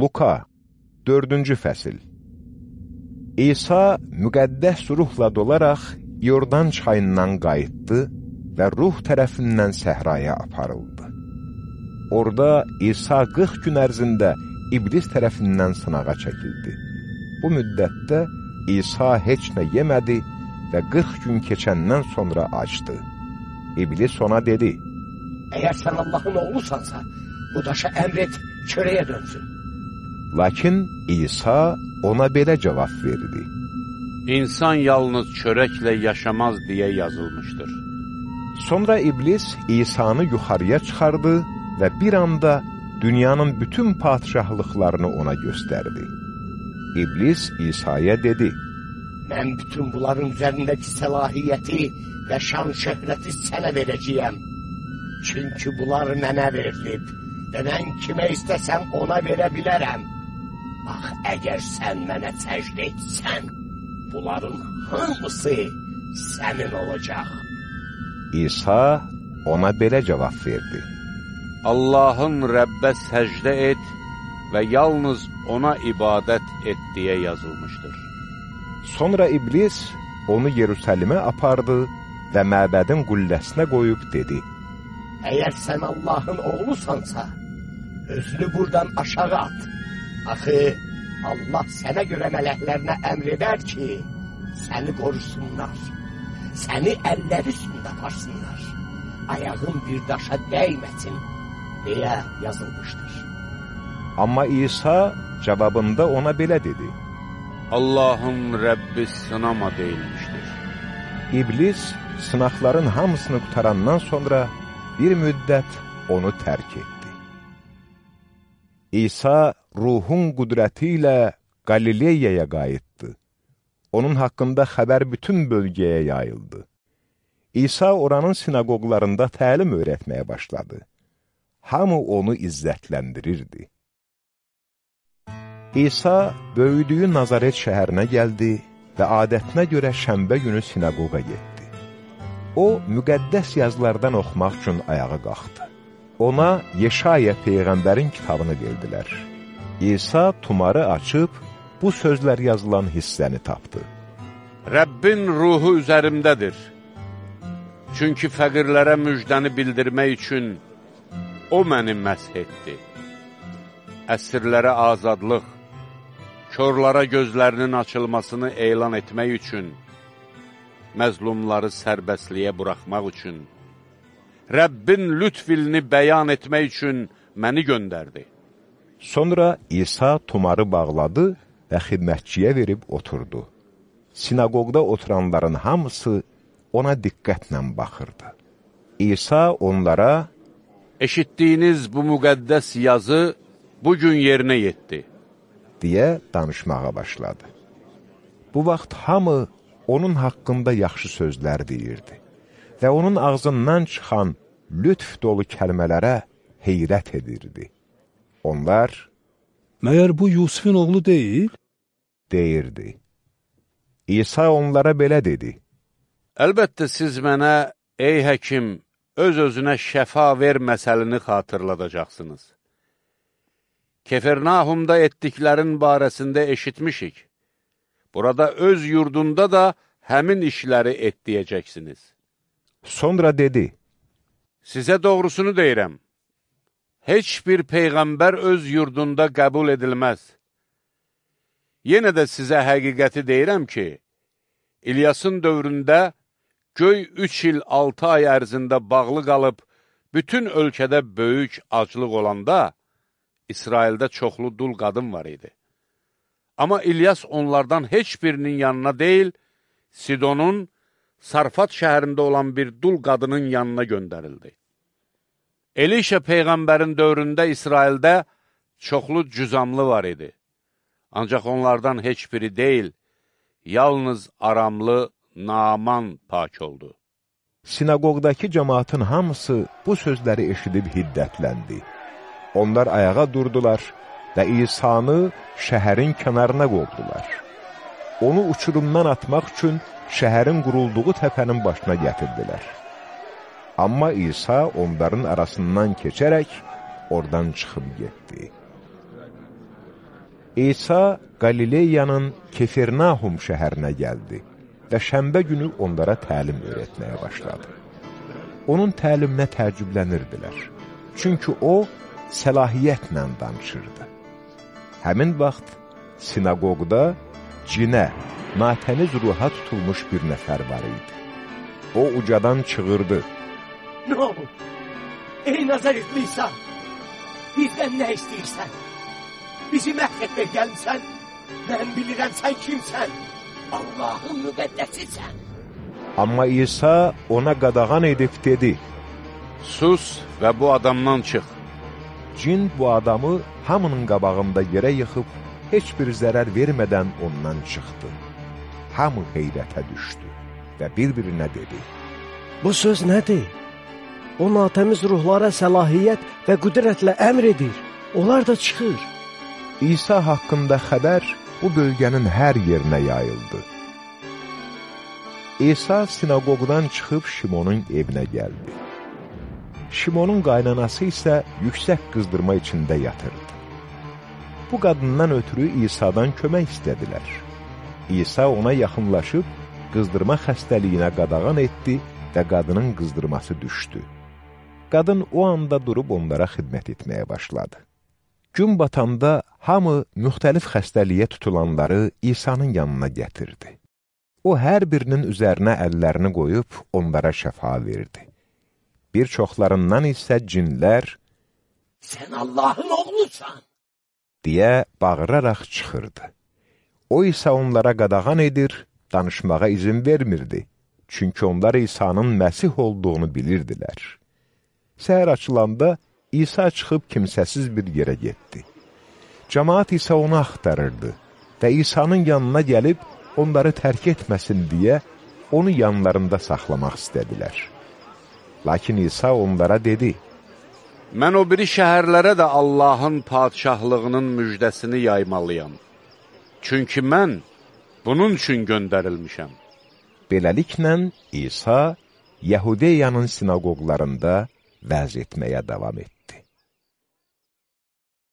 Luka, 4-cü fəsil İsa müqəddəs ruhla dolaraq Yordan çayından qayıtdı və ruh tərəfindən səhraya aparıldı. Orada İsa 40 gün ərzində iblis tərəfindən sınağa çəkildi. Bu müddətdə İsa heç nə yemədi və 40 gün keçəndən sonra açdı. İblis ona dedi, Əgər sən Allahın oğlusansa, bu daşa əmr et, çörəyə dönsün. Lakin İsa ona belə cavab verdi. İnsan yalnız çörəklə yaşamaz deyə yazılmışdır. Sonra iblis İsa'nı yuxarıya çıxardı və bir anda dünyanın bütün patişahlıqlarını ona göstərdi. İblis İsa'ya dedi, Mən bütün bunların üzərindəki səlahiyyəti və şan şöhrəti sənə verəcəyəm. Çünki bunlar mənə verilib və mən kimə istəsəm ona verə bilərəm. Bax, əgər sən mənə səcdə etsən, bunların hamısı sənin olacaq. İsa ona belə cavab verdi. Allahın Rəbbə səcdə et və yalnız ona ibadət et deyə yazılmışdır. Sonra iblis onu Yerusəlimə apardı və məbədin qülləsinə qoyub dedi, Əgər sən Allahın oğlusansa, özünü buradan aşağı at. Axı, Allah sənə görə mələklərinə əmr edər ki, səni qorusunlar, səni əlləri üstündə aparsınlar, ayağın bir daşa dəyməsin, deyə yazılmışdır. Amma İsa cavabında ona belə dedi, Allahın Rəbbi sınama deyilmişdir. İblis sınaqların hamısını qutarandan sonra bir müddət onu tərk etdi. İsa ruhun qüdrəti ilə Qalileyaya qayıtdı. Onun haqqında xəbər bütün bölgəyə yayıldı. İsa oranın sinagoglarında təlim öyrətməyə başladı. Hamı onu izzətləndirirdi. İsa böyüdüyü Nazaret şəhərinə gəldi və adətinə görə şəmbə günü sinagoqa getdi. O, müqəddəs yazılardan oxumaq üçün ayağa qalxdı. Ona Yeşaya Peyğəmbərin kitabını verdilər. İsa tumarı açıb, bu sözlər yazılan hissəni tapdı. Rəbbin ruhu üzərimdədir. Çünki fəqirlərə müjdəni bildirmək üçün O məni məsh etdi. Əsirlərə azadlıq, körlara gözlərinin açılmasını elan etmək üçün, məzlumları sərbəstliyə buraxmaq üçün, Rəbbin lütfilini bəyan etmək üçün məni göndərdi. Sonra İsa tumarı bağladı və xidmətçiyə verib oturdu. Sinagogda oturanların hamısı ona diqqətlə baxırdı. İsa onlara, Eşitdiyiniz bu müqəddəs yazı bugün yerinə yetdi. deyə danışmağa başladı. Bu vaxt hamı onun haqqında yaxşı sözlər deyirdi və onun ağzından çıxan lütf dolu kəlmələrə heyrət edirdi. Onlar Məyər bu Yusufin oğlu deyil? deyirdi. İsa onlara belə dedi. Əlbəttə siz mənə, ey həkim, öz-özünə şəfa ver məsəlini xatırladacaqsınız. Kefernahumda etdiklərin barəsində eşitmişik. Burada öz yurdunda da həmin işləri et deyəcəksiniz. Sonra dedi, Sizə doğrusunu deyirəm. Heç bir peyğəmbər öz yurdunda qəbul edilməz. Yenə də sizə həqiqəti deyirəm ki, İlyasın dövründə göy üç il altı ay ərzində bağlı qalıb, bütün ölkədə böyük aclıq olanda, İsraildə çoxlu dul qadın var idi. Amma İlyas onlardan heç birinin yanına deyil, Sidonun, Sarfat şəhərində olan bir dul qadının yanına göndərildi. Elişə Peyğəmbərin dövründə İsraildə çoxlu cüzamlı var idi. Ancaq onlardan heç biri deyil, yalnız aramlı Naaman pak oldu. Sinagogdakı cəmaatın hamısı bu sözləri eşidib hiddətləndi. Onlar ayağa durdular və İsanı şəhərin kənarına qovdular. Onu uçurumdan atmaq üçün şəhərin qurulduğu təpənin başına gətirdilər. Amma İsa onların arasından keçərək oradan çıxıb getdi. İsa Qalileyanın Kefirnahum şəhərinə gəldi və şəmbə günü onlara təlim öyrətməyə başladı. Onun təliminə təəccüblənirdilər. Çünki o, səlahiyyətlə danışırdı. Həmin vaxt sinagogda cinə, natəniz ruha tutulmuş bir nəfər var idi. O ucadan çığırdı. Nə oldu? Ey Nazaretli İsa, bizdən nə istəyirsən? Bizi məhv etmək gəlmişsən. Mən bilirəm sən kimsən. Allahın müqəddəsisən. Amma İsa ona qadağan edib dedi. Sus və bu adamdan çıx. Cin bu adamı hamının qabağında yerə yıxıb, heç bir zərər vermədən ondan çıxdı. Hamı heyrətə düşdü və bir-birinə dedi. Bu söz nədir? O natəmiz ruhlara səlahiyyət və qüdrətlə əmr edir. Onlar da çıxır. İsa haqqında xəbər bu bölgənin hər yerinə yayıldı. İsa sinagogdan çıxıb Şimonun evinə gəldi. Şimonun qaynanası isə yüksək qızdırma içində yatırdı. Bu qadından ötürü İsa'dan kömək istədilər. İsa ona yaxınlaşıb, qızdırma xəstəliyinə qadağan etdi və qadının qızdırması düşdü. Qadın o anda durub onlara xidmət etməyə başladı. Gün batanda hamı müxtəlif xəstəliyə tutulanları İsa'nın yanına gətirdi. O, hər birinin üzərinə əllərini qoyub onlara şəfa verdi. Bir çoxlarından isə cinlər, Sən Allahın oğlusan. deyə bağıraraq çıxırdı. O isə onlara qadağan edir, danışmağa izin vermirdi. Çünki onlar İsa'nın Məsih olduğunu bilirdilər. Səhər açılanda İsa çıxıb kimsəsiz bir yerə getdi. Camaat isə onu axtarırdı və İsa'nın yanına gəlib onları tərk etməsin deyə onu yanlarında saxlamaq istədilər. Lakin İsa onlara dedi, Mən o biri şəhərlərə də Allahın padişahlığının müjdəsini yaymalıyam. Çünki mən bunun üçün göndərilmişəm. Beləliklə İsa Yahudiyanın sinagoglarında vəz etməyə davam etdi.